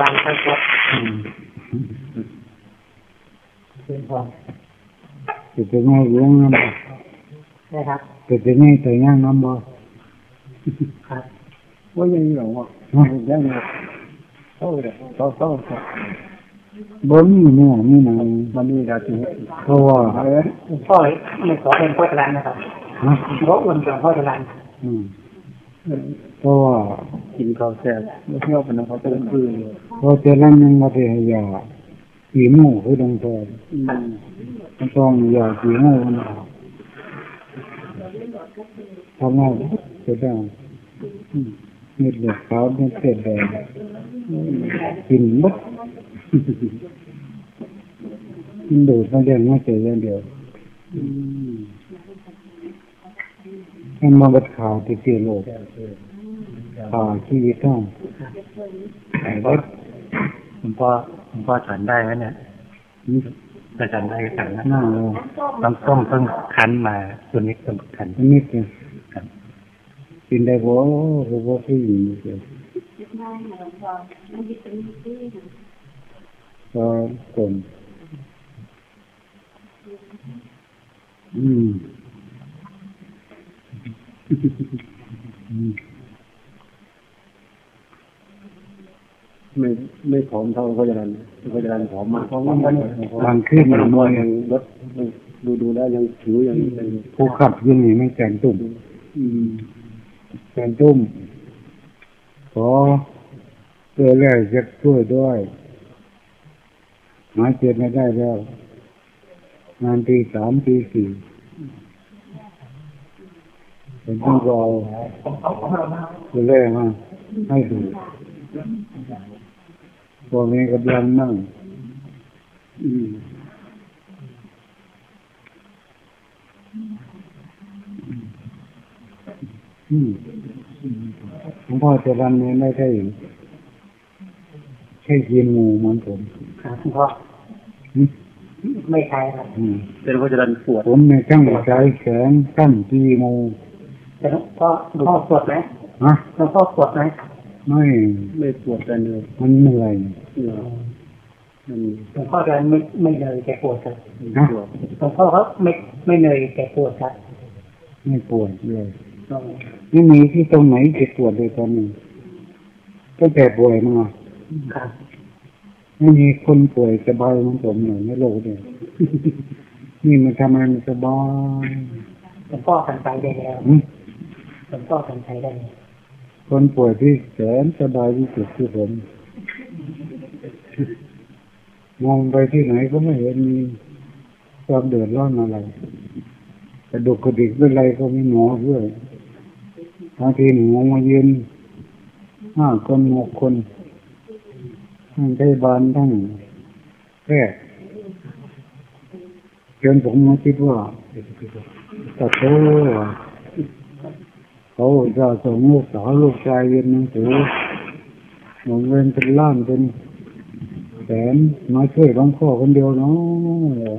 บานครับครับอืมเป็นพอจะเป็นไงเลี้ยงน้ำบ่นะครับจะเป็นไงแต่ย่างน้ำบ่ครับว่ายังเหรอวะฮะยังเหรอโอ้ยเขาเขาเขาบ่มีเนี่ยนี่นะมันมีดาทีเพราะว่าเออหลวงพ่อไม่ขอเป็นพ่อจรันนะครับฮะเพราะอุ่นกับพ่อจรันอืม เพราะว่ากินข้าวแซ่บแล้วเที่ยวเป็นเขาเป็นคืนเพราะแต่ละนึงมาเทียยาปีหมูคือดังแท้อืมมันต้องยาปีหมูมันทำไงจะได้อืมเม็ดเลือดขาวเม็ดเลือดแดงกินหมดมันดูดมาเรียนมาเจออย่างเดียว อืม มันมาบัดข่าวที่เสียโลกข่าวชีวิตต้องไอ้รถคุณพ่อคุณพ่อฉันได้ไหมเนี่ยถ้าฉันได้ก็ฉันนะหน้าเลยต้องต้มเพิ่งคั้นมาตัวนี้ต้องคั้นอันนี้คือครับกินได้บ่หรือว่าผู้หญิงเดียวก็กลมอืมอืม ไม่ไม่ผอมเท่าเขาจะรันเขาจะรันผอมมากเพราะว่ามันบางขึ้นมันมันมมววยยยังลดดูดูแล้วยังผิวยังยังผู้ขับอยังนี้ไม่แกงตุ่มอืมแกงตุ่มขอเพื่อแรกจะช่วยด้วยหาเจ็บไม่ได้แล้วงานปีสามปีสี่ เป็นต้องรอผมเอาของเรามาเพื่อแรกมาให้ดูพวกนี้กำลังนั่งอืมอืมหลวงพ่อจะรันนี้ไม่ใช่ใช่กินหมูเหมือนผมครับหลวงพ่ออืมไม่ใช่ครับอืมเป็นเขาจะรันปวดผมในช่างใช้แขนกั้นกีโมแต่ หลวงพ่อหลวงพ่อปวดไหมฮะหลวงพ่อปวดไหมไม่ไม่ปวดแต่เหนื่อยมันเหนื่อยเหนื่อยมันหลวงพ่อจะไม่ไม่เหนื่อยแต่ปวดครับฮะปวดหลวงพ่อเขาไม่ไม่เหนื่อยแต่ปวดครับไม่ปวดเลยไม่มีที่ตรงไหนเจ็บปวดเลยตอนนี้ตั้งแต่ป่วยมาครับไม่มีคนป่วยสบายเหมือนผมหน่อยในโลกเนี่ยนี่มันทำงานสบายหลวงพ่อทำใจได้แล้วอืม หลวงพ่อทำใจได้ คนป่วยที่แสนสบายที่สุดคือผมมองไปที่ไหนก็ไม่เห็นมีความเดือดร้อนอะไรกระดูกกระดิกเป็นไรก็มีหมอด้วยบางทีหมอมายืนห้าคนหกคนทั้งพยาบาลทั้งแพทย์จนผมมาคิดว่าตัดโท เขาจะส่งลูกสาวลูกชายเรียนหนังสือหมดเงินเป็นล้านเป็นแสนมาช่วยหลวงพ่อคนเดียวเนาะ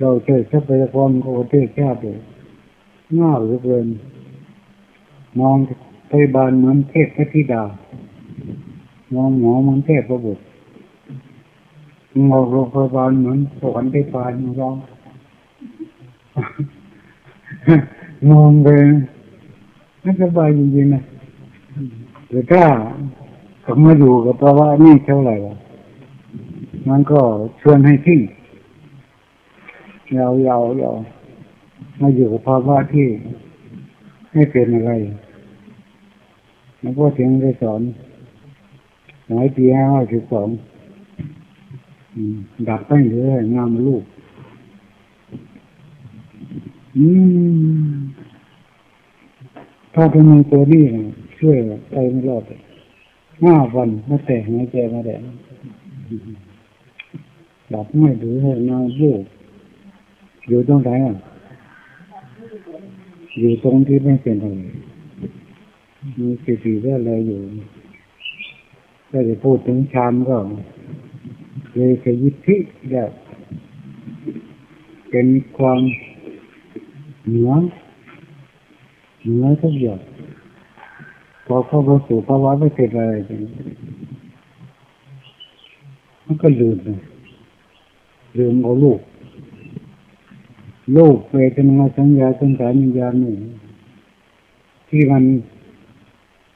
เราใช้ทรัพยากรของประเทศชาติเลยง่ายเหลือเกินมองพยาบาลเหมือนเทพพระธิดามองหมอเหมือนเทพประบุตรมองโรงพยาบาลเหมือนสวรรค์ได้ปานมองมองไปไม่สบายจริงๆนะแต่ถ้าผมมาอยู่กับภาวะนี่เท่าไหร่วะมันก็ชวนให้ทิ้งยาวยาวยาวมาอยู่กับภาวะที่ไม่เป็นอะไรแล้วก็ถึงได้สอนหลายปีห้าสิบสองดับไปเลยงามลูก อืม ถ้าเป็นมีตัวนี้ช่วยไปไม่รอดห้าวันไม่แต่หายใจมาแดงหลับไม่หรือให้นอนลูกอยู่ตรงไหนอะ อยู่ตรงที่ไม่เป็นอะไรมีสิทธิได้อะไรอยู่ถ้าจะพูดถึงฌานก็เลยขยิทธิได้เป็นความเหนือ เหนือทุกอย่างพอเข้าไปสู่ภาวะไม่เป็นอะไรมันก็ลืมเลยลืมเอาลูกลูกเวทนาสัญญาสังขารวิญญาณนี่ที่มัน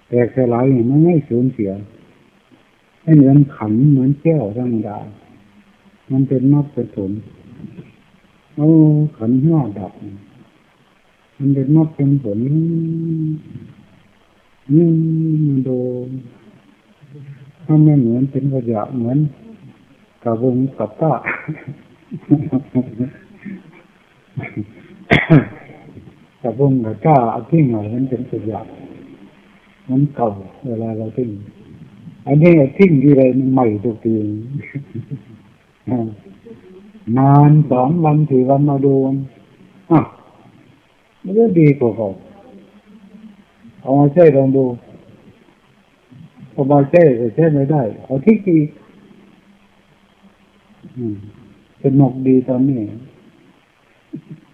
แตกสลายนี่มันไม่สูญเสียไม่เหมือนขันเหมือนแก้วธรรมดา มันเป็นมรรคเป็นผลโอ้ขันห้าดับ มันเป็นมรรคเป็นผลนี่มันดูถ้าไม่เหมือนเป็นขยะเหมือนกับวงกับตากับวงกับก้าอทิ้งหน่อยมันเป็นขยะมันเก่าเวลาเราทิ้งอันนี้ทิ้งที่ไรมันใหม่ทุกทีนานสองวันสี่วันมาดูอะ มันก็ดีกว่าเขาเอามาใช้ลองดูเอามาใช้ก็ใช้ไม่ได้ เอาทิ้งอีเป็นนกดีตอนนี้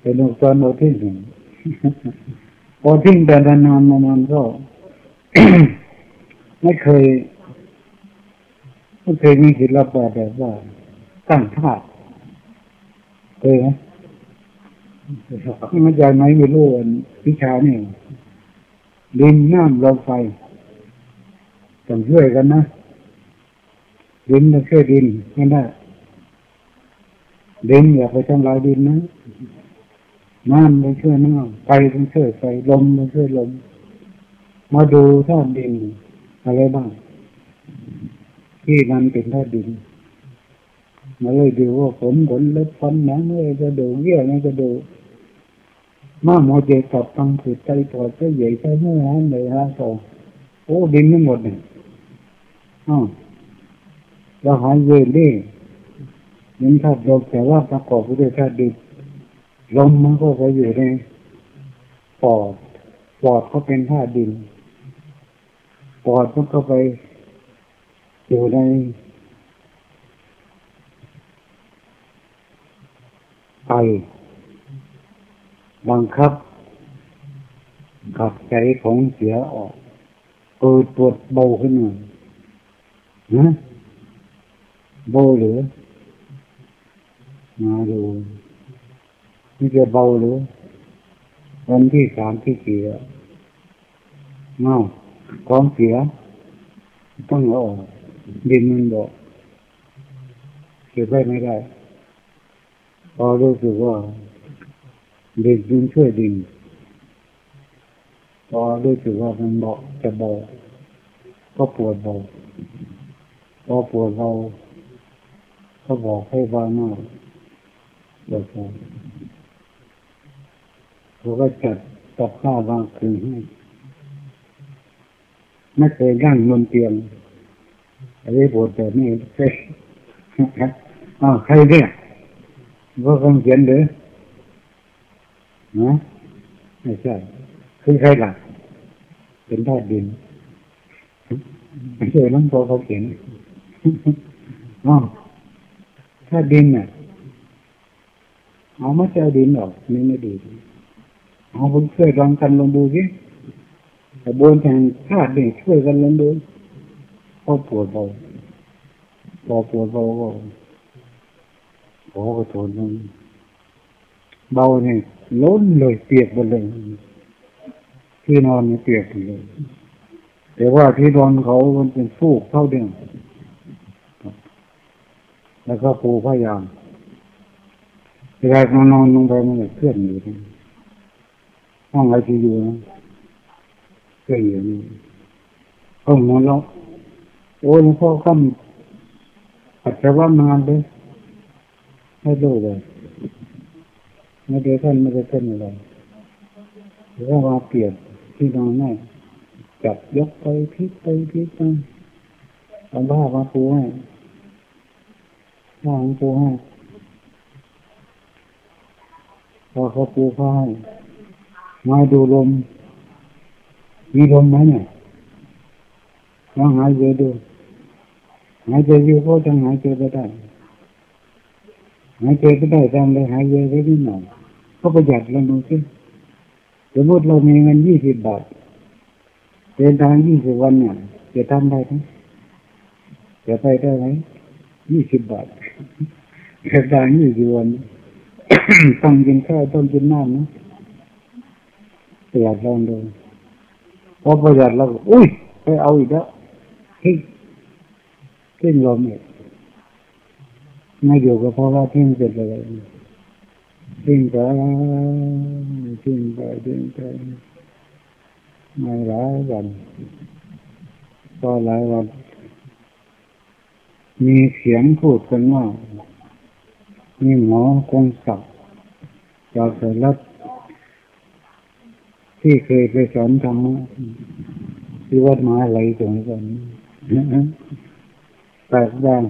เป็นนกตอนเราทิ้งหนึ่งพอทิ้งแต่นานๆนานๆก็ไม่เคยไม่เคยมีศิลปะแบบว่าตั้งท่าเคยไหม นี่มันจากไหนไม่รู้อันวิชานี่ดินน้ำลมไฟต้องช่วยกันนะดินต้องช่วยดินไม่ได้ดินอย่าไปทำลายดินนะน้ำต้องช่วยน้ำไฟต้องช่วยไฟลมต้องช่วยลม มาดูธาตุดินอะไรบ้าง ที่มันเป็นธาตุดินมาเลยดูว่าผลผลเล็บฟันหนังเลยจะดูเยี่ยนี่จะดู มาหมอเจตับตังผืดใจปอดเส้ใหญ่ใช้เมื่อนั้นเลยฮะสอโอ้ดินทั้งหมดเนี่ยอ้าวเราหายเวรดิยังธาตุลมแต่ว่าประกอบไปด้วยธาตุดินลมมันก็ไปอยู่ในปอดปอดก็เป็นธาตุดินปอดมันก็ไปอยู่ในไต บังคับขับใจของเสียออกเปิดปวดเบาขึ้นมานะเบาหรือ มาดูนี่จะเบาหรือ วันที่สามที่สี่แล้วเงาของเสีย ต้องเอาออกดินมันบอกเก็บไว้ไม่ได้พอรู้สึกว่า ดินมันช่วยดินพอรู้สึกว่ามันเบาจะเบาก็ปวดเบาพอปวดเบาก็บอกให้วางหน้าเดี๋ยวเขาก็จัดกับข้าววางคืนให้ไม่เคยนั่งบนเตียงอันนี้ปวดแต่นี่เคยอ้าวใครเนี่ยว่าคงเขียนหรือ นะไม่ใช่คือใครล่ะเป็นธาตุดินไม่ใช่น้องโตเขาเขียนอ๋อธาตุดินน่ะ เอาไม่ใช่ดินหรอกนี่ไม่ดีเอาผมช่วยลองกันลองดูสิแต่บนแทนธาตุนี่ช่วยกันลองดูพอปวดเบาพอปวดเบาก็ขอขอโทนเบาเนี่ย ล้นเลยเปียกหมดเลยที่นอนเนี่ยเปียกหมดเลยแต่ว่าที่นอนเขามันเป็นฟูกเท่าเดิมแล้วก็ปูพยายามเวลานอนลงไปมันจะเคลื่อนอยู่นะห้องไอซียูนะเคลื่อนอยู่นี่ห้องนอนแล้วโอ้หลวงพ่อก็ปัจจุบันนานเลยไม่รู้เลย ไม่ได้ท่านไม่ได้ท่านอะไรหรือว่าเปลี่ยนที่นอนแม่จับยกไปพลิกไปพลิกมาเอาผ้ามาปูให้ผ้าของปูให้พอเขาปูผ้าให้มาดูลมมีลมไหมเนี่ยลองหายใจดูหายใจอยู่ก็จะหายใจไปได้หายใจก็ได้ตามเลยหายใจไปนิดหน่อย ก็ประหยัดลองดูสิสมมติเรามีเงินยี่สิบบาทเดินทางยี่สิบวันเนี่ยจะทำได้ไหมจะไปได้ไหมยี่สิบบาทแค่ได้ยี่สิบวันต้องกินข้าวต้องกินน้ำนะประหยัดลองดูพอประหยัดแล้วอุ้ยไปเอาอีกแล้วทิ้งทิ้งลมอีกไม่อยู่ก็เพราะว่าทิ้งเสร็จเลย ทิ้งไปทิ้งไปทิ้งไปไม่หลายวันก็หลายวันมีเสียงพูดกันว่ามีหมอคงศักดิ์จากสรัฐที่เคยไปสอนธรรมะที่วัดมหาไหลตรงกันแปลกแดง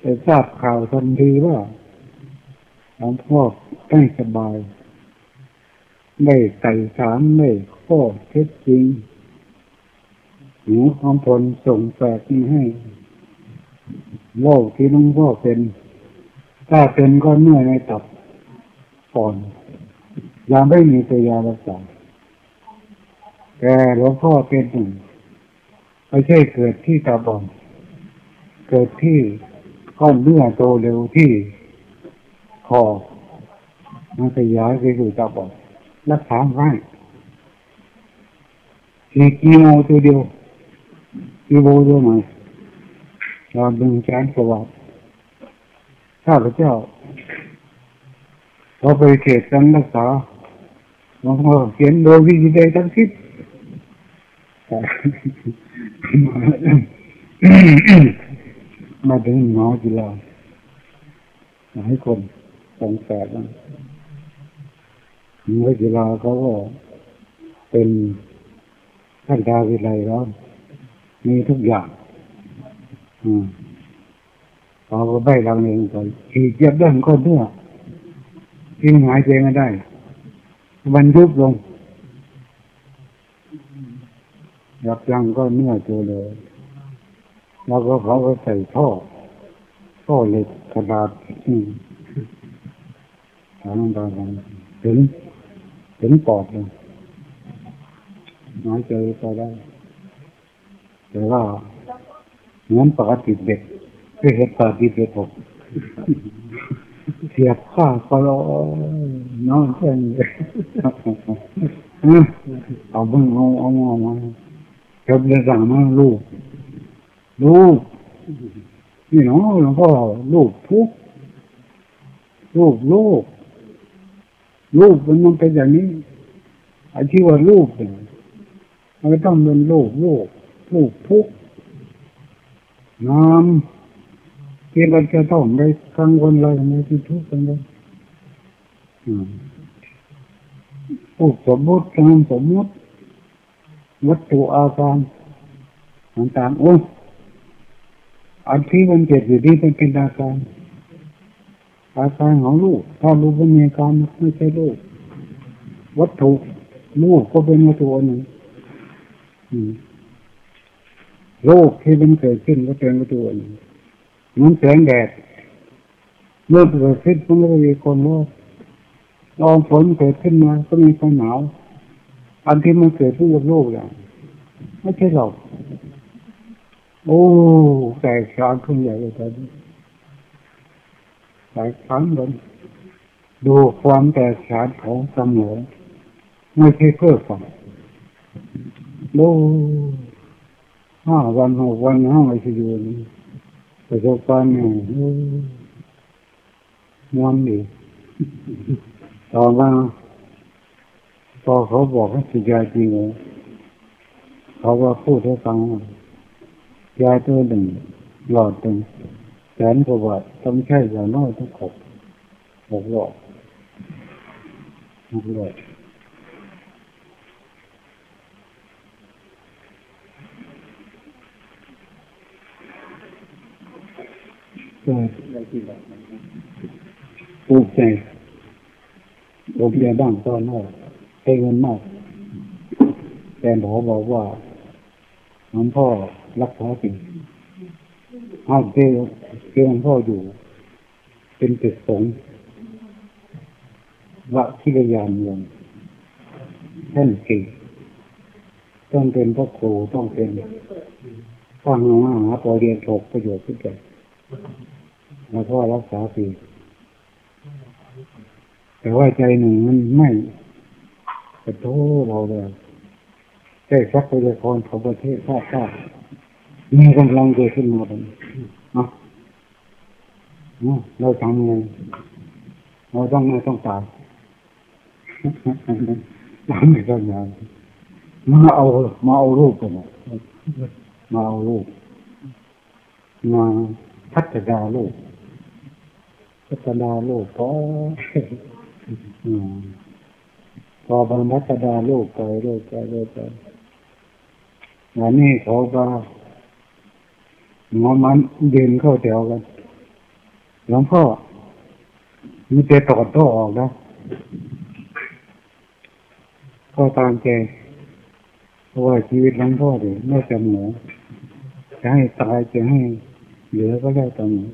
แต่ทราบข่าวทันทีว่า หลวงพ่อไม่สบาย ไม่ไต่ถามไม่ข้อเท็จจริงหนูของผลส่งแฝกนี้ให้โรคที่หลวงพ่อเป็น ถ้าเป็นก็เมื่อยในตับก่อนยังไม่มีตัวยารักษาแต่หลวงพ่อเป็นหนึ่งไม่ใช่เกิดที่ตาบอดเกิดที่ก้อนเนื้อโตเร็วที่ คอมันขยายไปสู่ตาบอดรักษาง่ายฉีดกีโมตัวเดียวกีโมตัวใหม่เราดึงแขนสวัสดข้าพเจ้าเราไปเขตกันรักษาหลวงพ่อเขียนโดยวิธีใดทั้งสิ้นมาถึงหมอกีฬาหลายคน สงสัยว่าหมอกีฬาเขาก็เป็นท่านดาวิไลแล้วมีทุกอย่าง อืมพอก็ใบลังเองก่อนขีดเย็บด้านก้นเนื้อทิ้งหายใจไม่ได้ มันยุบลงยับยั้งก็เนื้อตัวเลย แล้วก็เขาก็ใส่ท่อท่อเหล็กกระดาษอืม ถามตาถึง ถึงปอดเลยหายใจอไปได้แต่ว่าเหมือนปกติเด็กเคยเห็นปกติเด็กผมเสียบข้าก็รอนอนเช่นเอาบิ้งเอาเอามามาเก็บเรื่องสั่งมาลูกลูกนี่น้องหลวงพ่อลูกทุกลูกลูก ลูกมันมันเป็นอย่างนี้ไอ้ที่ว่าลูกเนี่ยมันต้องเป็นลูกลูกลูกทุกน้ำที่เราจะต้องไปกังวลอะไรในที่ทุกข์กันเลยพูดสมมติกานสมมติวัตถุอาการต่างๆโอ้อันที่มันเกิดอยู่ที่เป็นเป็นอาการ อาการของลูกถ้าลูกเป็นอาการไม่ใช่ลูกวัตถุลูกก็เป็นวัตถุหนึ่งโรคที่มันเกิดขึ้นก็เป็นวัตถุหนึ่งมันแสงแดดเมื่อเกิดขึ้นมันก็มีคนโรคลองฝนเกิดขึ้นมาก็มีความหนาวอันที่มันเกิดขึ้นกับโลกอย่างไม่ใช่หรอกโอ้แตกฉานขึ้นใหญ่เลยตอนนี้ หลายครั้งเลยดูความแตกฉานของสมองไม่ใช่เพื่อฝันโอ้ห้าวันหกวันห้าไอซียูนี่ประสบการณ์เนี่ยม้วนดีต่อมาพอเขาบอกให้สิยาจริงเลยเขาว่าพูดให้ฟังยาตัวหนึ่งหลอดหนึ่ง นกว่าบาทต้องใช้อย่างน้อยทุกขบหกหลอดหกหลอดปลูกใจโรงพยาบาลตอนนอกใช้เงินมาก แต่หมอบอกว่าหลวงพ่อรักษาจริงห้าเจ้าเจ้าหลวงพ่ออยู่ เป็นตึกสงวะทิรยานวงท่านสี่ต้องเป็นพ่อครูต้องเป็นฟังมาหาพอเรียนถกประโยชน์ขึ้นไปแล้วก็รักษาฟรีแต่ว่าใจหนึ่งมันไม่กระโทษเราเลยใช่ทรัพยากรของประเทศชาติชาติมีกำลังเกิดขึ้นมาเป็นเนาะ เนาะเราทำไงเราต้องไม่ต้องตายเราไม่ต้องยายมาเอามาเอารูปกันนะมาเอารูปมาพัฒนาโลกพัฒนาโลกพออืมพอบรรพัฒนาโลกไปโลกไปโลกไปวันนี้เขาก็หมอมันเดินเข้าแถวกัน หลวงพ่อมีแต่ตอดโต้ออกนะก็ตามใจเพราะว่าชีวิตหลวงพ่อเดี๋ยวไม่จำหนูจะให้ตายจะให้เหลือก็ได้ตรงนี้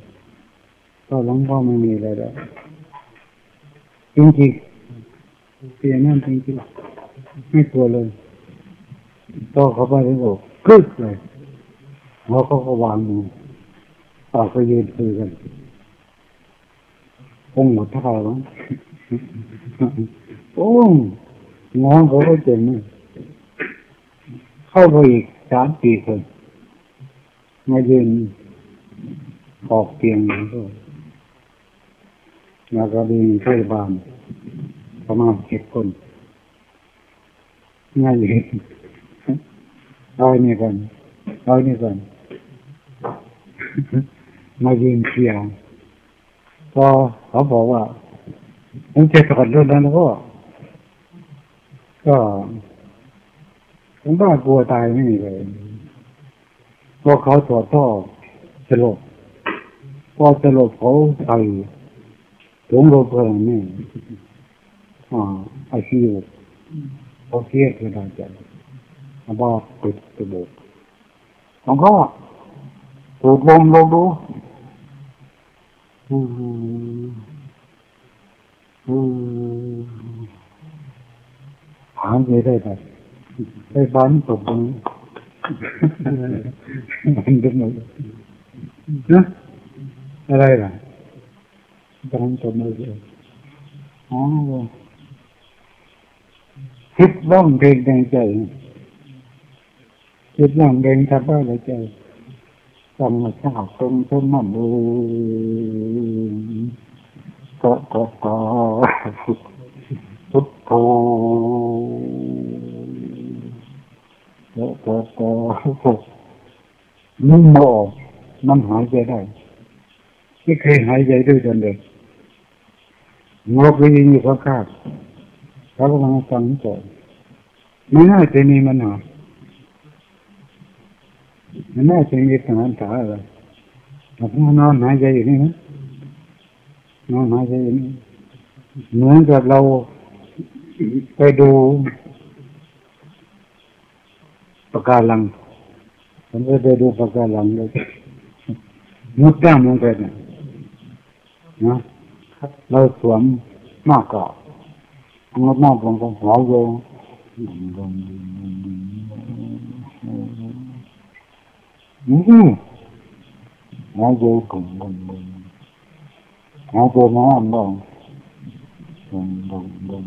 ก็หลวงพ่อไม่มีอะไรแล้วจริงๆเปลี่ยนนั่นจริงๆไม่กลัวเลยต่อเขาไปแล้วก็กึกเลยแล้วเขาก็วางมือต่อก็ยืนคุยกัน องค์หมดท่าแล้วโอ้งงอเขาก็เจ็บมือเข้าไปอีกสามปีคนมายืนออกเตียงแล้วก็มีพยาบาลประมาณเจ็ดคนง่ายเลยเอานี่ก่อนเอานี่ก่อนมายืนเคลียร์ พอเขาบอกว่าผมจะถอดรถแล้วนะพ่อก็ผมบ้ากลัวตายไม่มีเลยพอเขาถอดท่อสลบพอสลบเขาใส่ถุงลมเพลิงนี่อ่าไอซียูเขาเสียคือทางใจอาบอกปิดตะบุกของเขาสูดลมลงดู อืมอืมหายใจได้ไหมได้บ้านตกตรงนี้มันดึงหมดนะอะไรล่ะบ้านตกมาเลยอ๋อคิดร้องเพลงในใจคิดร้องเพลงทำอะไรใจ ธรรมชาติตรงต้นมันเองก็ก็ก็พุทโธก็ก็ก็นุ่มออกมันหายใจได้ไม่เคยหายใจด้วยตนเด็กงอกไปยิงอยู่ข้างๆเขากำลังฟังก่อนไม่น่าจะมีมันหนาจะมีปัญหาอะไรอ นหายใจอยู่นี่นะนอนหายใจอยู่นี่เหมือนกับเราไปดูปะการังผมก็ไปดูปะการังเลยมุดแก้มลงไปเนี่ยนะเราสวมหน้ากากงดมากงไปหัวโยงอืมหัวโยงกลุ่มกลุ่มกลุ่มหัวโยง น้ำบ้างกลุ่มกลุ่มกลุ่ม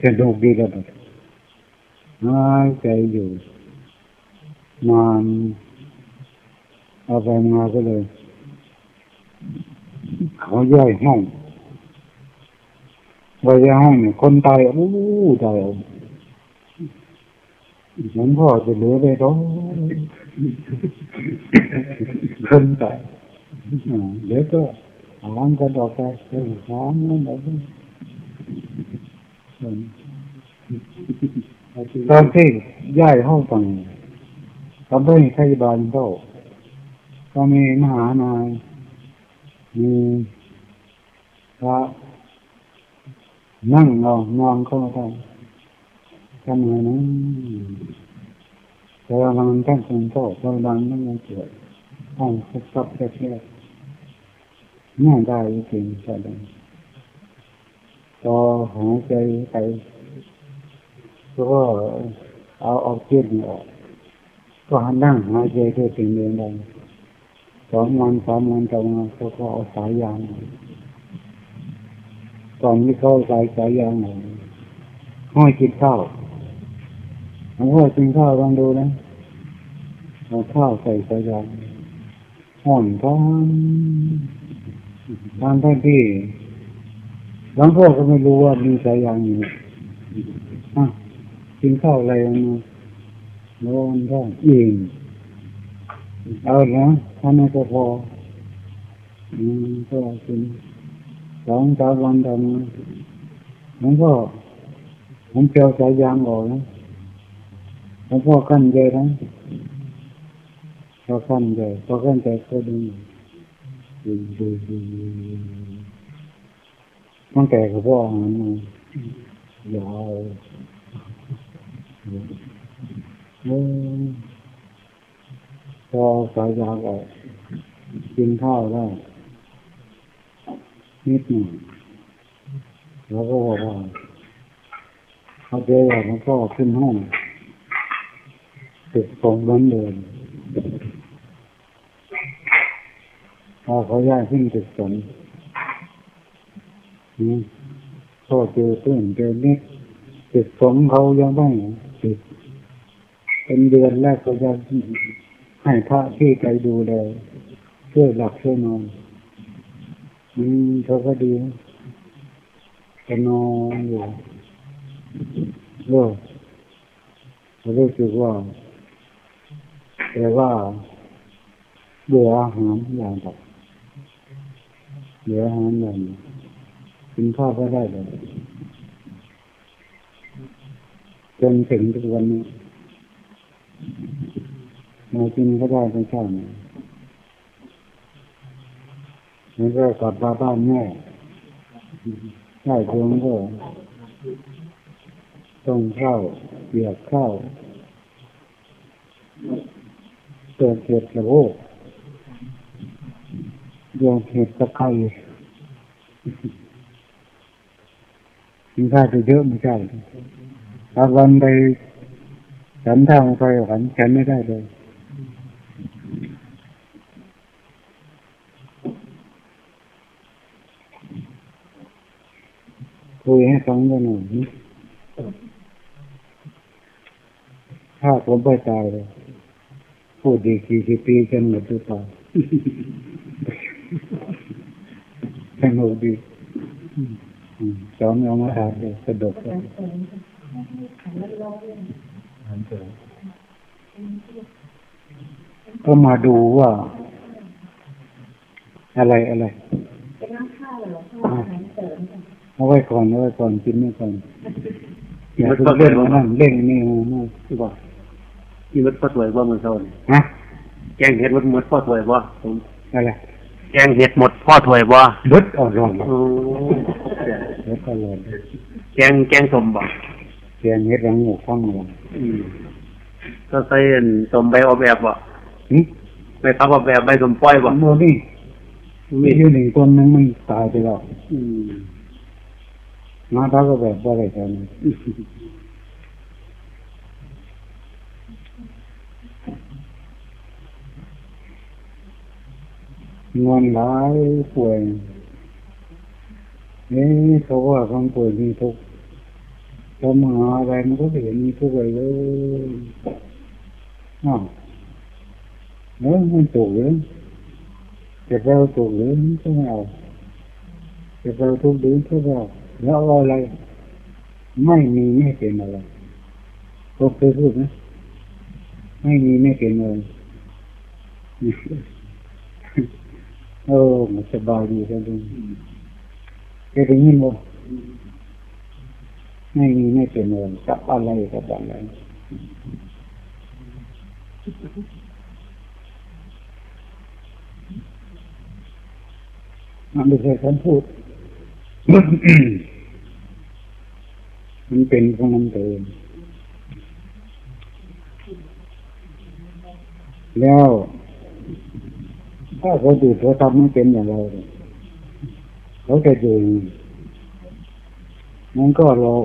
สนุกดีแล้วแบบหายใจอยู่นานเอาไปมาก็เลย เขาย่อย ห้องว่าย่อยห้องเนี่ยคนตายโอ้ตายหลวงพ่อจะเหลือไปร้อคนตายเดี๋ยวก็หางกันออกไปเดี๋ยวหางนั่นออกไปตอนที่ย้ายห้องฟังก็ไม่มีพยาบาลเข้าก็มีมหานายมีพระนั่งนอนนอนเข้ามาได้ ทำไงนะแต่ว่ามันตั้งคงโทษเราดังนั่งมันเกิดห้องซับซับแคบๆน่าได้จริงใช่ไหมพอหายใจไปแล้วก็เอาออกเสียงออกก็หันนั่งหายใจด้วยสิ่งเดียวกันสองวันสามวันต่อมาเขาก็เอาสายยางตอนที่เขาเอาสายสายยางมาห้อยกินข้าว ลวงพ่อกินข้าวลองดูนะเอาข้าวใส่ใสายางห่อนท้องทางท่านที่หลวงพ่อก็ไม่รู้ว่ามีสายยางอยู่อะกินข้าวอะไรมาร้อนท้องอิ่มเอาละท่านก็พออืมก็กินสองสามวันต่อมาหลวงพ่อผมเจอสายยางออกนะ หลวงพ่อขั้นใจนะพอขั้นใจพอขั้นใจก็ดึงดึงดึงดึงตั้งแต่กับพ่อหันมายาวพอสายยางออกกินข้าวได้นิดหนึ่งแล้วก็บอกว่าเขาเจอแบบมันก็ขึ้นห้อง ติดของร้อนเดินพอเขาย้ายขึ้นติดสนนี่ก็เจอเพื่อนเจอนิดติดสงเขายังไม่ติดเป็นเดือนแรกเขาจะให้พระที่ใจดูแลช่วยหลับช่วยนอนอืมเขาก็ดีนะจะนอนอยู่เออเขารู้สึกว่า แต่ว่าเบื่ออาหารอย่างแบบเบื่ออาหารอย่างกินข้าวก็ได้เลยจนถึงทุกวันนี้มากินก็ได้ไม่ใช่ไหมแล้วก็กลับมาบ้านแม่ใช่เพียงก็ต้มข้าวเปียกข้า วเติมเห็ดละโวกดือเห็ดตะไคร้กินข้าวไปเยอะไม่ใช่บางวันไปฉันทางไปฉันฉันไม่ได้เลยคุยให้ฟังกันหน่อยถ้าผมไปตายเลย พูดดีกี่สิบปีกันหมดหรือเปล่าสนุกดีอืมสอนเอามาถาเลยสะดกเลยก็มาดูว่า อะไรอะไรเป็นน้ำข้าวหรอข้าวเสริมเอาไว้ก่อนเอาไว้ก่อนกินไม่ก่อนอย่าเล่นนั่งเล่นนี่มานั่งที่บอก ที่มัดพ่อสวยว่ามันเท่านี่ฮะแกงเห็ดมัดมัดพ่อสวยว่าผมอะไรแกงเห็ดหมดพ่อถวยว่ารสอ่อนร้อนโอ้รสอ่อนร้อนแกงแกงสมบ่เสียงเฮ็ดรังหมูฟังหมดอืมก็ใส่อันสมใบออกแบบบ่หึใบพับออกแบบใบสมป้อยบ่โมนี่มีอยู่หนึ่งตัวหนึงมันตายไปแล้วอืมมาเท่าก็แบบว่าอะไรกัน งอนหลายป่วยนี่เขาว่าคนป่วยมีทุกข์จะมาหาอะไรมันก็เห็นมีทุกข์อะไรเลยอ้าวเออมันถูกเลยจะเราถูกหรือมันก็ไม่เอาจะเราทุกข์หรือก็ไม่เอาแล้วอะไร ไม่มีไม่เป็นอะไรก็เคยพูดนะไม่มีไม่เป็นอะไร เออมันสบายดีจังเลยเคยได้ยินบ่ไม่มีไม่เป็นอะไรกับอะไรกับอะไรมันไม่ใช่คำพูด มันเป็นของมันเองแล้ว ถ้าเขาดูเขาทำไม่เป็นอย่างเราเนี่ยเขาจะอยู่มันก็รอ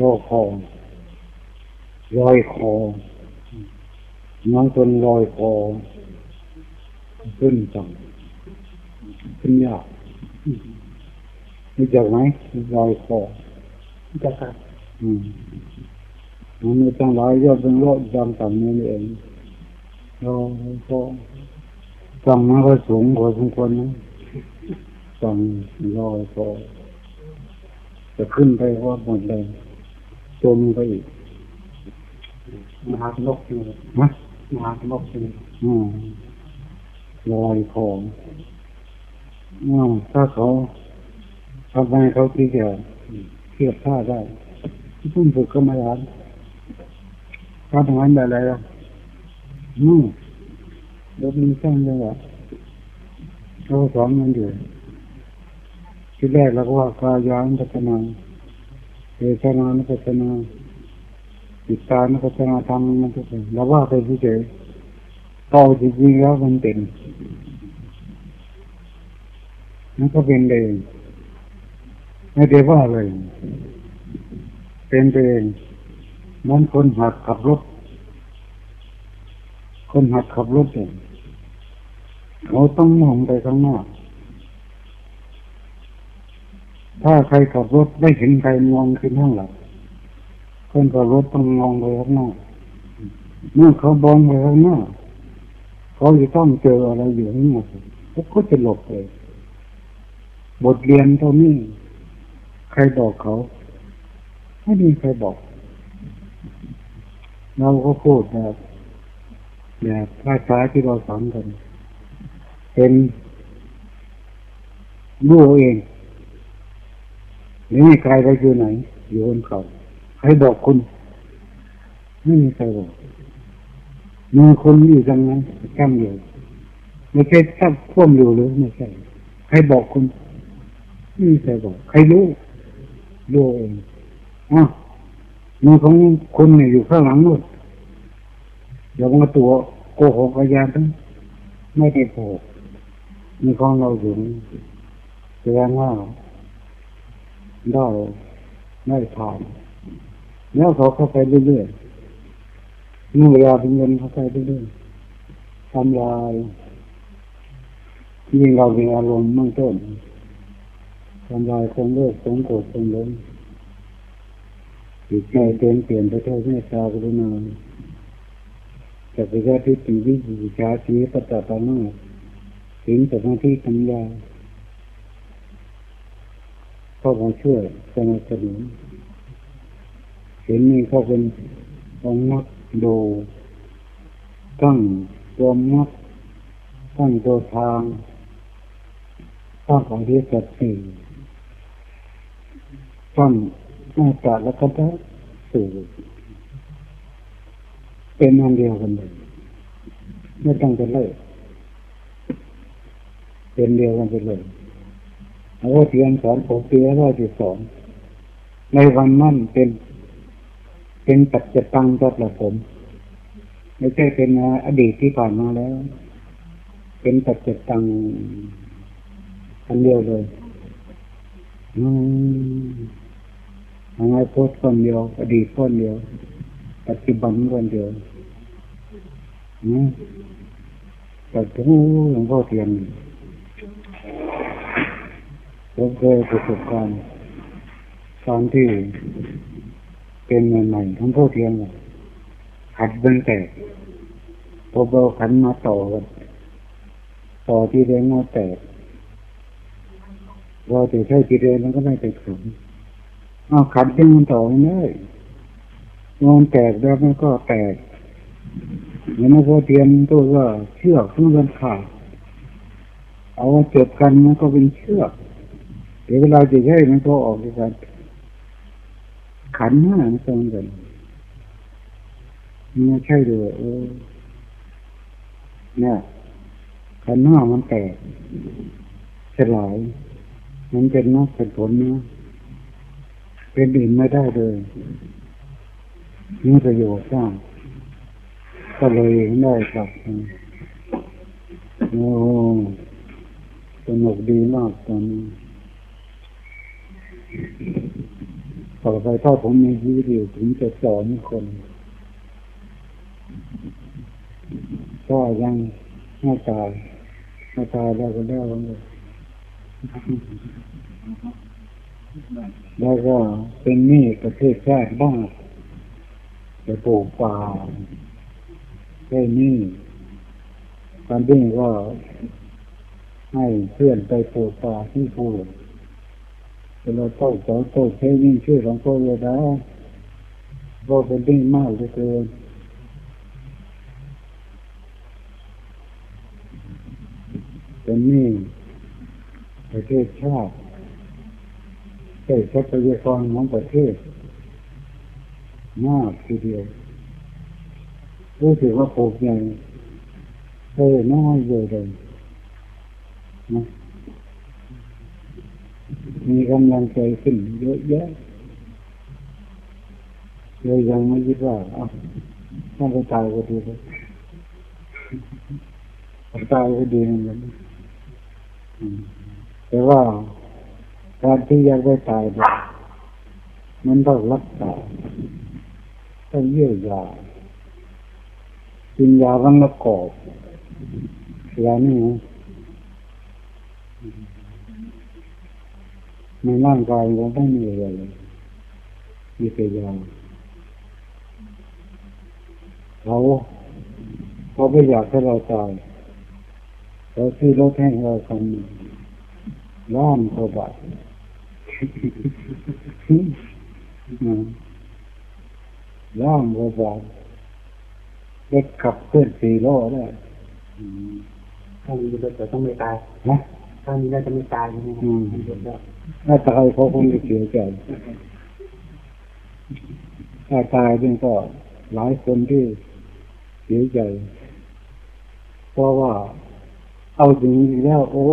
รอคอลอยคอน้องคนลอยคอขึ้นจังขึ้นยากรู้จักไหมลอยคอจะครับอืมมันไม่ต้องลอยยอดเป็นโลดจังต่ำนี่เอง ลอยคอจังมันก็สูงพอสมควรนะจังลอยคอจะขึ้นไปว่าหมดเลยจมไปอีกมหานกอยู่นะมหานกอยู่อืมลอยคออืมถ้าเขาทำไมเขาที่จะเทียบท่าได้ที่พุ่งฝึกก็มาล้านการทำงานแบบอะไรล่ะ อืมรถมีช่างจังหวะเราสอนมันอยู่ที่แรกเราก็ว่ากายานพัฒนาเวทนานุพัฒนาจิตตานุพัฒนาธรรมมันทุกอย่างเราว่าไปเฉยๆพอจริงๆแล้วมันเป็นมันก็เป็นเองไม่ได้ว่าเลย เป็นเองมันคนหัดขับรถ คนหัดขับรถเองเขาต้องมองไปข้างหน้า ถ้าใครขับรถไม่เห็นใครมองขึ้นข้างหลังคนขับรถต้องมองไปข้างหน้าเมื่อเขามองไปข้างหน้าเขาจะต้องเจออะไรอยู่ข้างหน้าเขาก็จะหลบเลย บทเรียนเท่านี้ ใครบอกเขา ไม่มีใครบอก เราก็พูดแบบ แบบภาษาที่เราสอนกัน เป็นรู้เองนี่ใครไปอยู่ไหน อยู่บนเขาใครบอกคุณ ไม่มีใครบอกมีคนอยู่ตรงนั้นตั้งอยู่ไม่ใช่ตั้งพ่วมอยู่หรือไม่ใช่ ใครบอกคุณไม่มีใครบอก ใครรู้รู้เองอะมีของคุณเนี่ยอยู่ข้างหลังนู่น อย่ามาตัวโกหกอาญาทั้งไม่ได้โกหกมีของเราอยู่แสดงว่าได้ได้ผ่านแล้วเขาเข้าไปเรื่อยๆเมื่อเวลาเป็นเงินเข้าไปเรื่อยๆทำลายยิ่งเรามีอารมณ์มั่งต้นทำลายความโลภความโกรธความหลงจิตใจเปลี่ยนเปลี่ยนไปเท่าเมตตากรุณา จากวิชาทิฏฐิวิจิชาสีปัตตาปานาสิงสมาธิปัญญาเข้ามาช่วยสนับสนุนเห็นนี่เขาเป็นองค์มักดูตั้งตัวมักตั้งตัวทางตั้งของที่สัตย์สี่ตั้งหน้าตาและก็ได้สื่อ เป็นอันเดียวกันเลยไม่ต้องไปเลยเป็นเดียวกันไปเลยเอาว่าเทียนสอนผมปีละร้อยสิบสองในวันนั้นเป็น เป็นปัจจตังตัดละผม ไม่ใช่เป็นอดีตที่ผ่านมาแล้ว เป็นปัจจตังอันเดียวเลยอืมอนาคตคนเดียว อดีตคนเดียว ปัจจุบันคนเดียวอืมแต่ถึงหลวงพ่อเทียนผมเคยประสบการณ์ตอนที่เป็นใหม่ๆทั้งพ่อเทียนขัดเป็นแตกพอเบาขันมาต่อกันต่อที่เรียนมาแตกเราจะใช้ที่เรียนมันก็ไม่ไปถึงเอาขันที่มันต่อไม่ได้ มันแตกแล้วมันก็แตกเหมือนพ่อเทียนตัวว่าเชือกทุกมันขาดเอามาจบกันมันก็เป็นเชือกเดี๋ยวเวลาจะใช้มันก็ออกด้วยกันขันห้ามันตรงกันไม่ใช่เลยเออเนี่ยขันห้ามันแตกสลายมันเป็นนักเป็นผลเนะเป็นอื่นไม่ได้เลย มีประโยชน์บ้างก็เลยได้กลับโอ้สนุกดีมากตอนนี้ต่อไปถ้าผมมีชีวิตอยู่ผมจะสอนคนก็ยังไม่ตายถ้าตายแล้วก็แล้วกันเลยแล้วก็เป็นหนี้ประเทศชาติบ้าง จะปลูกป่าใช่นี้ตอนนี้ก็ให้เพื่อนไปปลูกป่าที่ภูเราโต้โต้โต้เทยิ่งชื่อหลวงพ่อเลยนะก็เป็นดิ้งมากเลยเกินเป็นนี่ประเทศชาติใช้ทรัพยากรของประเทศ มากทีเดียวรู้สึกว่าปลูกใหญ่เออน้อยเลยเลยนะมีกำลังใจขึ้นเยอะแยะเลยยังไม่คิดว่าอะต้องไปตายก็ดีเลยตายก็ดีเหมือนกันแต่ว่าการที่อยากไปตายเนี่ยมันต้องรักษา ต้องเยียวยากินยาวันละกอบยานี่นะในร่างกายเราไม่มีอะไรเลยมีแต่ยาเขาเขาไม่อยากให้เราตายเขาซื้อรถให้เราคันนึ่งล้านกว่าบาท ล้านกว่าบาทรถขับเคลื่อนสี่ล้อได้ถ้ามีเลือดแต่ต้องไม่ตายนะถ้ามีเลือดจะไม่ตายใช่ไหมครับอืมมีเลือดแล้วถ้าตายเขาคงจะเสียใจถ้าตายนี่ก็หลายคนที่เสียใจ เพราะว่าเอาจริงๆแล้วโอ้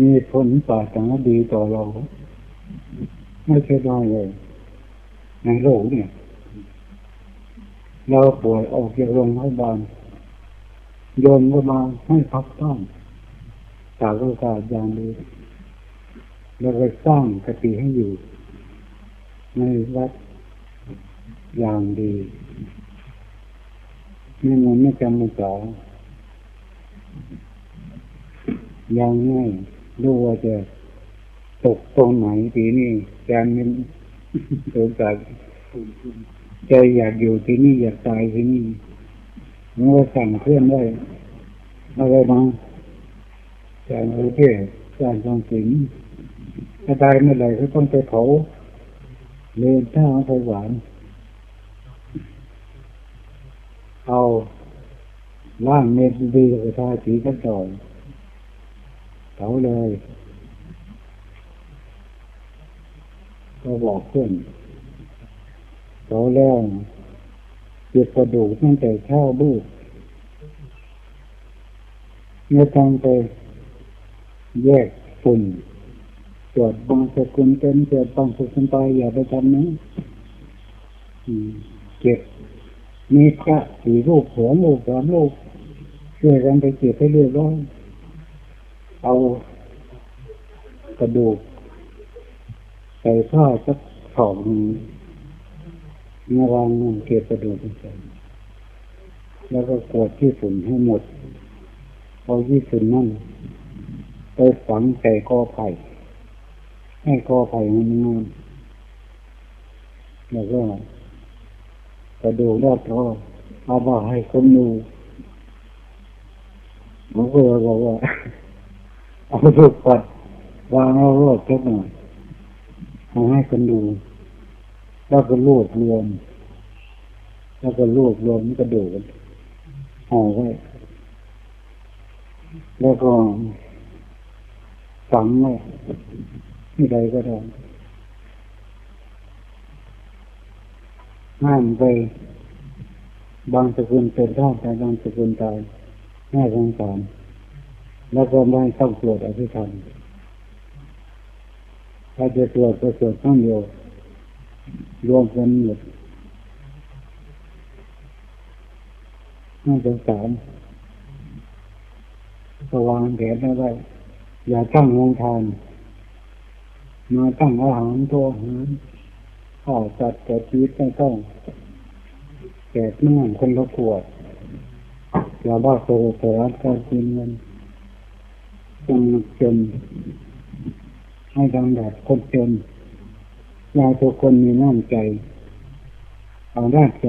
มีผลปรารถนาดีต่อเรา ไม่ใช่น้อยเลย ในโลกเนี่ย เราป่วยออกจากโรงพยาบาลโยนก็มาให้พักต้องจากโอกาสอย่างดีแล้วก็สร้างกติให้อยู่ ในวัดอย่างดีไม่มือนไม่จำไม่จ่อยังไงรู้ว่าจะตกตรงไหนปีนี้แกน มันสงสัยใจอยากอยู่ที่นี่อยากตายที่นี่มันก็สั่งเพื่อนได้อะไรมาจากโอเคจากทองสิงถ้าตายเมื่อไหร่ก็ต้องไปเผาเลนท่าไปหวานเอาล่างเมตดีกับทาสีกันต่อยเผาเลย ก็บอกเพื่อนเผาแล้วเก็บกระดูกตั้งแต่เช้าบูดไม่ต้องไปแยกฝุ่นตรวจบางสกุลเป็นตรวจบางสกุลตายอย่าไปทำนะเก็บมีพระสี่รูปสองรูปสามรูปช่วยกันไปเก็บให้เรียบร้อยเอากระดูก ใส่ผ้าสักสองหนึ่งมาวางเก็บกระดูกไปใส่แล้วก็กดที่ฝุ่นให้หมดเอาที่ฝุ่นนั่นไปฝังใส่กอไผ่ให้กอไผ่มันงามแล้วก็กระดูกรอบท้อเอามาให้คนดูผมก็เลยบอกว่าเอาลูกปัดวางเอารอดสักหน่อย เอาให้คนดู แล้วก็รวบรวม แล้วก็รวบรวมกระดูกห่อไว้แล้วก็ฝังไว้ที่ใดก็ได้ห้ามไป บางสกุลเป็นท่าแต่บางสกุลตายน่สงสารแล้วก็ไม่ต้องตรวจอภิธรร มถ้าจะตรวจก็ตรวจข้างเดียวรวมกันหมดน่าสงสารก็วางแผนเอาไว้อย่าตั้งวงทาน มาตั้งอาหารตัวอาหารข้าวจัดแต่ชีวิตไม่ต้องแจกเนื่องคนละขวดอย่าบ้าโซโซร้านการกินเงินต้องจน ให้ทำแบบคนจนเราทุกคนมีน้ำใจเอาด้านใจ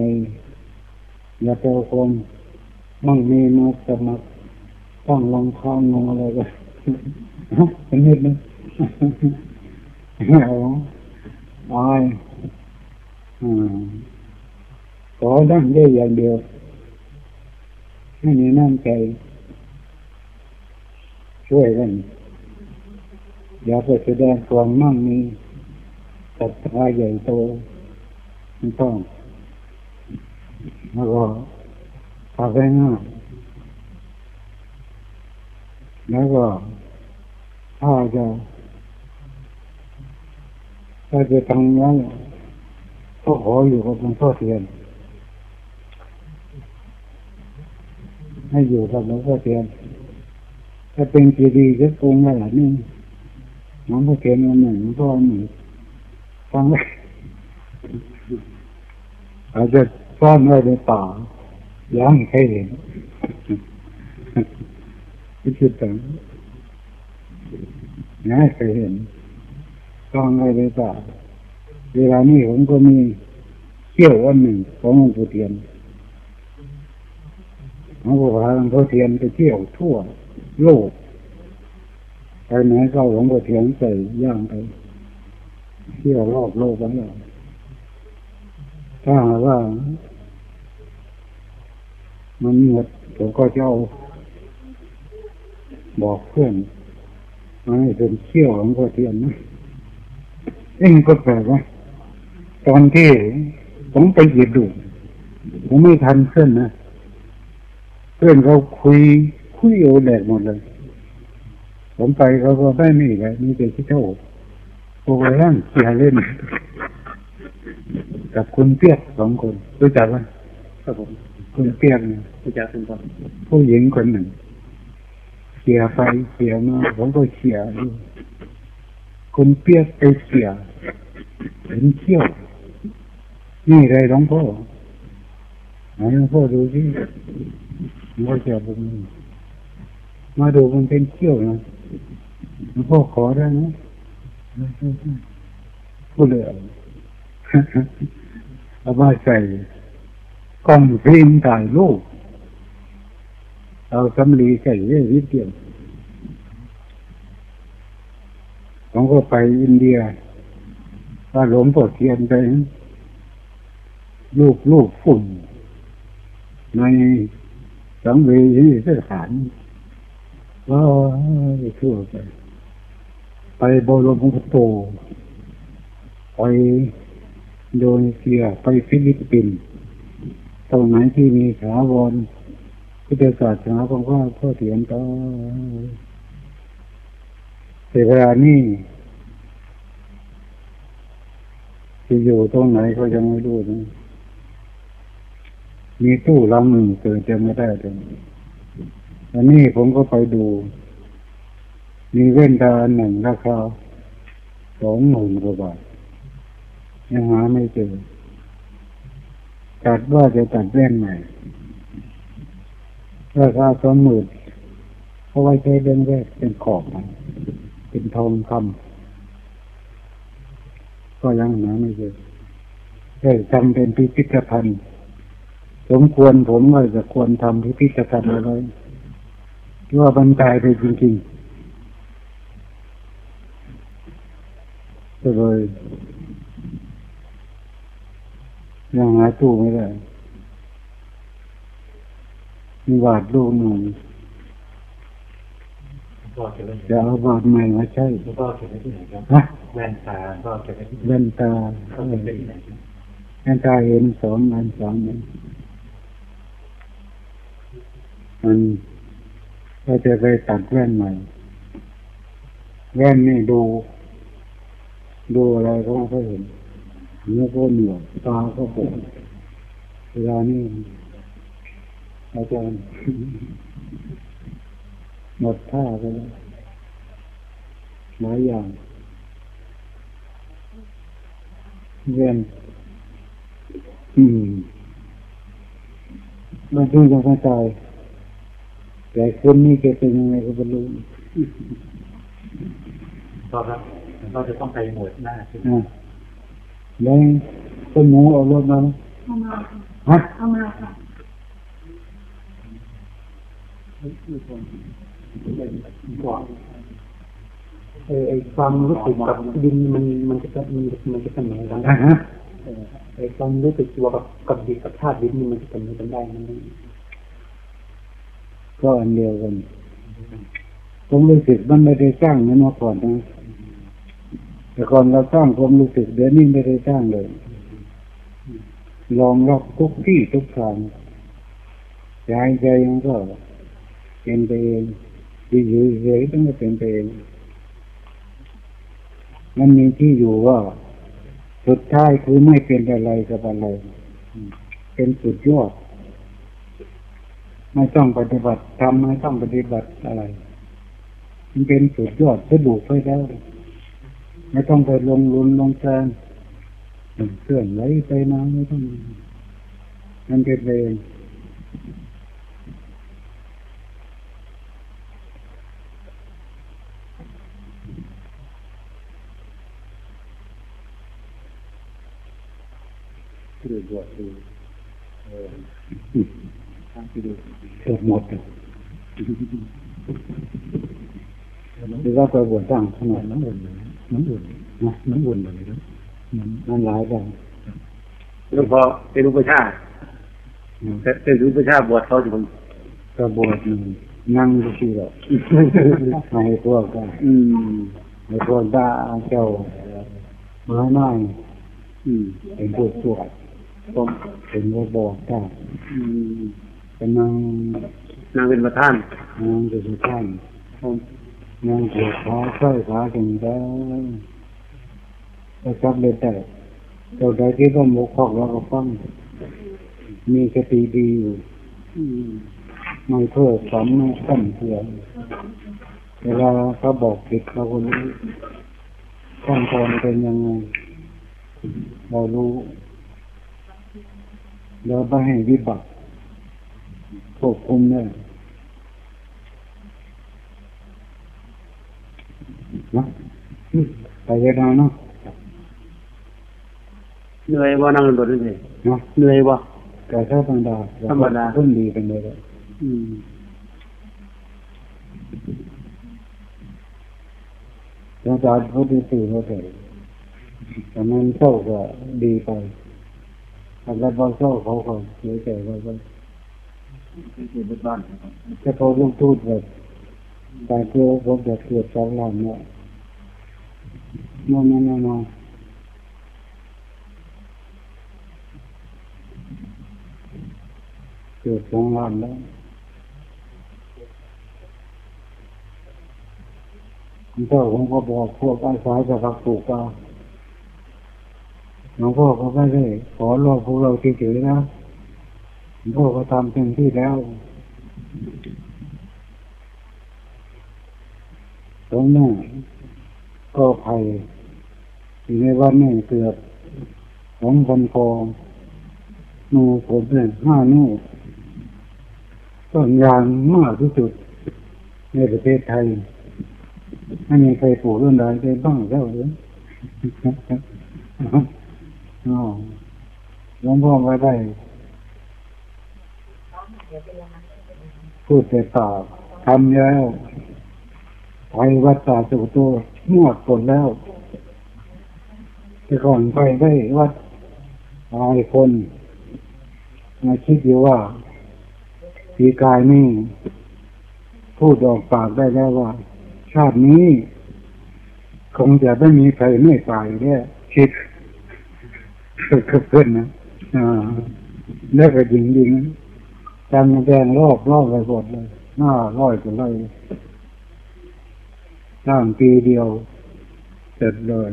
อย่าไปเอาความมั่งมีมาสมัครตั้งรองข้างงอะไรก็เป็นนิดนึงเอาอายอ่าขอดั้งได้อย่างเดียวให้มีน้ำใจ ช่วยกัน อย่าไปแสดงความมั่งมีศรัทธาใหญ่โตไม่ต้องแล้วก็ทำให้ง่ายแล้วก็ถ้าจะถ้าจะทำนั้นก็ขออยู่กับหลวงพ่อเทียน ให้อยู่กับหลวงพ่อเทียน ถ้าเป็นจีดีก็คงไม่หลายนี่ หลวงพ่อเทียนวันหนึ่งหลวงพ่อหนึ่งฟังไว้อาจจะซ่อนไว้ในป่าอยังใครเห็นพิจิตรง่ายเคยเห็นซ่อนไว้ในป่าเวลานี้ผมก็มีเที่ยววันหนึ่งของหลวงพ่อเทียนหลวงพ่พาหลวงพ่อเทียนไปเที่ยวทั่วโลก ไปไหนก็หลวงพ่อเทียนใส่ย่างไปเที่ยวรอบโลกไปแล้วถ้าว่า มันหมดผมก็จะเอาบอกเพื่อนมาให้เป็นเที่ยวหลวงพ่อเทียนนะเอ็งก็แปลกนะตอนที่ผมไปหยิบดูผมไม่ทันเพื่อนนะเพื่อนเขาคุยคุยโอแดกหมดเลย ผมไปเขาก็ไม่มีเลยมีแต่ที่เท่าโอ้ยร่างเสียเล่น กับคุณเปียกสองคนรู้จักไหมครับผมคุณเปียกเนี่ยผู้จัดคุณพ่อผู้หญิงคนหนึ่งเขี่ยไปเขี่ยมาผมก็เขี่ยดูคุณเปียกไปเขี่ยเห็นเขี้ยว นี่เลยหลวงพ่อไหนหลวงพ่อดูสิหลวงพ่อเขี่ยผมมาดูมันเป็นเขี้ยวนะ หลวงพ่อขอได้ไหมพูดเลยเอาเอามาใส่กล้องฟิล์มถ่ายรูปเอาสำลีใส่เรื่อยนิดเดียวผมก็ไปอินเดียว่าหลวงพ่อเทียนไปลูกลูกฝุ่นในสังเวชสถาน ว่าทั่วไปไปบรมพุทโธไปโดนเซียไปฟิลิปปินส์ตรงไหนที่มีถาวรพุทธศาสนาของพ่อพ่อเถียนก็แต่เวลานี้จะอยู่ตรงไหนก็ยังไม่รู้นะมีตู้ลังหนึ่งเกิดจะไม่ได้เลย อันนี้ผมก็ไปดู มีเว้นตาหนึ่งราคาสองหมื่นกว่าบาทยังหาไม่เจอตัดว่าจะตัดแว่นใหม่ราคาสองหมื่นเพราะไว้ใช้เรื่องแรกเป็นขอบมันเป็นทองคำก็ยังหาไม่เจอได้ทำเป็นพิพิธภัณฑ์ สมควรผมว่าจะควรทำพิพิธภัณฑ์อะไร ว่าบรรจายไปจริงๆก็เลยยังหาตู้ไม่ได้มีบาทลูกหนึ่งพ่อเก็บไว้จะเอาบาทใหม่มาใช้พ่อเก็บไว้ที่ไหนครับฮะแว่นตาพ่อเก็บไว้ที่ไหนแว่นตาพ่อเก็บไว้ที่ไหนครับแว่นตาเห็นสองอันสองอันมัน ก็จะไปตัดแว่นใหม่ แว่นนี่ดู ดูอะไรก็ไม่ค่อยเห็นเนื้อก็เหนียวตาก็ปวดเวลานี่อาจารย์หมดท่าไปแล้วหลายอย่างเวียนอืมบางทีจะเข้าใจ แต่คนนี้แกเป็นยังไงก็ไม่รู้ก็ครับเราจะต้องไปหมวดหน้าใช่ไหมอ่าแล้วต้นหมูเอารถมาไหมเอามาค่ะฮะเอามาค่ะบอกเออไอความรู้สึกกับดินมันมันจะมันมันจะเสมอกันอ่าฮะเออไอความรู้สึกตัวกับกับดินกับธาตุดินนี่มันจะเสมอกันได้มันไม่ ก็อันเดียวกันผมรู้สึกมันไม่ได้สร้างเหมือนเมื่อก่อนนะแต่ก่อนเราสร้างความรู้สึกเดี๋ยวนี้ไม่ได้สร้างเลย ลองรับทุกที่ทุกทางใจใจมันก็เป็นไปเองอยู่เฉยๆต้องเป็นไปเองมันมีที่อยู่ว่าสุดท้ายคือไม่เป็นอะไรกับอะไร เป็นสุดยอด ไม่ต้องปฏิบัติทำไม่ต้องปฏิบัติอะไร มันเป็นสุดยอดสะดวกไปแล้วไม่ต้องไปลงรุนลงแรงเคลื่อนไหวไปมาไม่ต้องมันเป็นเองที่ดูบวชดูเออทางที่ดู เกือบหมดอะหรือว่าไปบวชตั้งขนาดนั้นอุ่นน้ำอุ่นนะน้ำอุ่นเลยนะมันหลายแบบหลวงพ่อเป็นอุปชฌาย์เป็นอุปชฌาย์บวชเขาอยู่คนก็บวชหนึ่งนั่งดูสิหรอกให้พวกก็อืมให้พวกด่าเจ้าไม้ไม้อืมเป็นผู้สวดผมเป็นผู้บอกได้อืม เป็นนางนางเป็นประธานนางจะสุท่านผมนางปวดขาสร้อยขาถึงได้ก็ซับเลยแต่เราได้ที่ว่าหมกคอกแล้วก็ฟังมีสติดีอยู่อืมไม่เพ้อฝันไม่ขั้นเถื่อนเวลาเขาบอกผิดเราก็รู้ขั้นตอนเป็นยังไงเรารู้เราไม่ให้วิบัติ ควบคุมได้นะไปยังไงเนาะเหนื่อยบ่นั่งบนนี่สิเนาะเหนื่อยบ่แต่ถ้าธรรมดาธรรมดาขึ้นดีเป็นเลยแหละอืมธรรมดาเขาดีสื่อเขาเถอะแต่มันเศร้าก็ดีไปถ้าเราบ่เศร้าเขาก็เสียใจเข ที่บ้านถ้าเขาลงทุนแบบแต่เพื่อผมจะเกิดสองหลังเนี่ยนอนนอนนอนนอนเกิดสองหลังแล้วเจ้าผมก็บอกพวกไอาสายจะพักปลูกปลาหลวงพ่อก็ไม่ได้ขอรอพวกเราเฉยๆนะ ลวงพ่อก็ทำเต็มที่แล้ว ตรงหน้ก็ภัยอยู่ในวันนี้เกือบสองพันคอนูผมเนี่ยห้านูต้นยางมากที่สุด ในประเทศไทย ไม่มีใครปลูกต้นใดได้บ้างแล้วหรืออ๋อหลวงพ่อไม่ได้ พูดแต่ปากทำแล้วไปวัดป่าสุโตนวดผลแล้ว แต่ก่อนไปได้วัดหลายคนมาคิดอยู่ว่าปีกายนี่ พูดออกปากได้แล้วว่า ชาตินี้ คงจะไม่มีใครไม่ตายเนี่ยคิดขึ้นนะอ่าแล้วก็ยิงยิงๆ การแดงรอบรอบไปหมดเลยหน้าร้อยกว่าเลยสร้างปีเดียว เสร็จเลย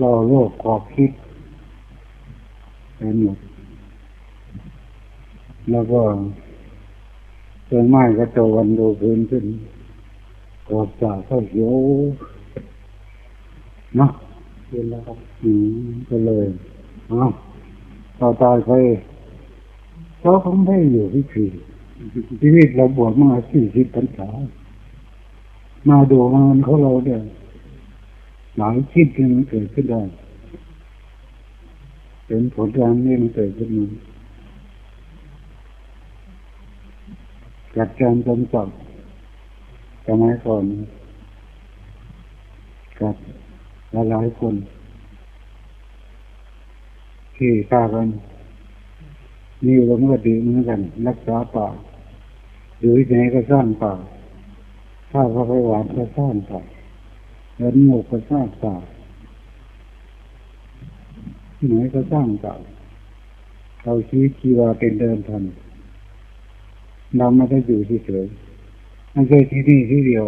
รอโลกขอบคิดไปหมดแล้วก็ต้นไม้ก็โตวันโตพื้นขึ้นกอบจากก็เขียวเนาะเรียนแล้วครับอืมก็เลยเอา ต่อตายไปเขาคงได้อยู่ที่ผีชีวิตเราบวชมาสี่สิบพรรษามาดูงานของเราเนี่ยหลายคิดที่มันเกิดขึ้นได้เป็นผลงานนี่มันเกิดขึ้นมาจัดการกำกับสมัยก่อนกับหลายๆคน ที่กล้ากันนี่เราก็ดีเหมือนกัน รักษาป่าหรือไหนก็สร้างป่าถ้าพระไปหวานก็สร้างป่าเดินหมกก็สร้างป่าที่ไหนก็สร้างป่าเราชีวิตชีวาเป็นเดินทันเราไม่ได้อยู่ที่เฉยไม่ใช่ที่นี่ที่เดียว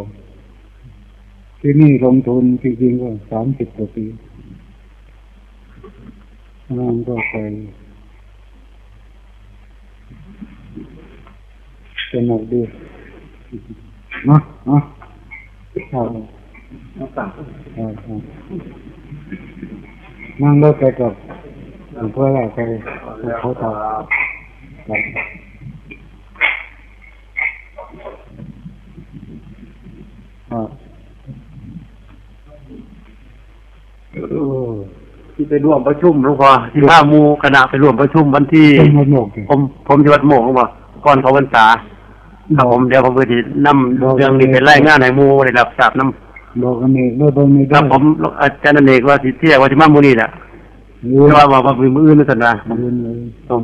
ที่นี่ลงทุนจริงๆก็สามสิบกว่าปี น้องก็ไปสนุกดีเนาะเนาะครับน้ำสั่งครับครับนั่งรถไปกับหลวงพ่อแล้วไปเขาตาครับครับ ที่ ไปร่วมประชุมหลวงพ่อที่พาหมูคณะไปร่วมประชุมวันที่เป็นมโนกผมผมจะวัดโมงหลวงพ่อก่อนเขาพรรษาครับผมเดี๋ยวผมไปที่นำเรื่องนี้เป็นรายงานให้หมูได้รับทราบนำบอกกันนี่รถตรงนี้ครับผมอาจารย์อเนกว่าสิเที่ยว่าสิมาหมูนี่แหละเรือแต่ว่าว่าว่ามืออื่นนั่นสินะเรือเลยผม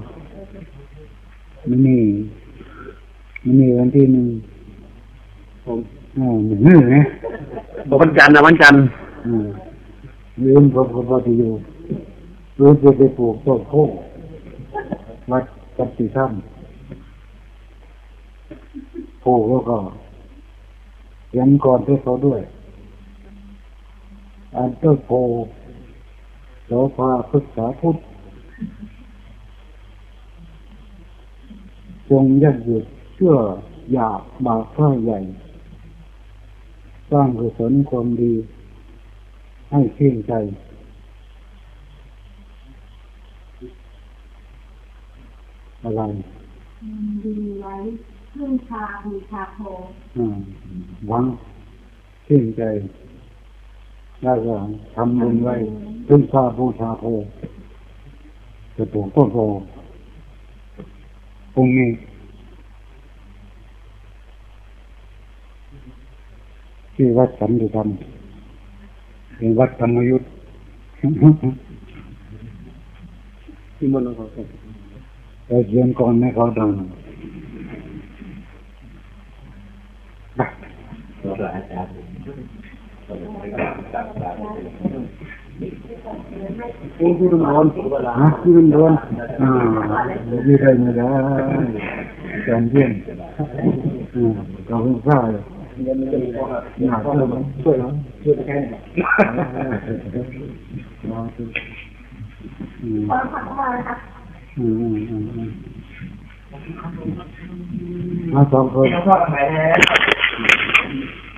มันนี่มันนี่วันที่หนึ่งผมอ่าหนึ่งนะบอกวันจันทร์นะวันจันทร์อ่าเรื่องผมก็พอที่อยู่ เรื่อจะไปปลูกต้นโพธิ์วัดกัปติถ้ำโพธิ์แล้วก็ยังก่อนที่เขาด้วย อันต้นโพธิ์โสภาพฤกษาพุทธจงยัดหยุดเชื่ออยากบาปข้าใหญ่ สร้างกุศลความดี ให้เชื่อใจ อะไรดีไว้พึ่งชาบูชาโพอ่าหวังเชื่อใจแล้วก็ทำบุญไว้พึ่งชาบูชาโพจะปลูกต้นโพพรุ่งนี้ที่วัดสันติธรรมเป็นวัดธรรมยุทธ์ที่มนต์หลวงพ่อครับเราเขียนก่อ นให้เขาดังไปโอ้ที่ตำรวจฮะที่เป็นโดนอ่าไม่ได้ไม่ได้แกนเยี่ยน อืมเราเพิ่งทราบเลยหนักเลยมั้ง ช่วยเนาะช่วยไปแค่ไหน อืม ขอขอโทษนะคะ อืมอืมอืมอืมมาสองคน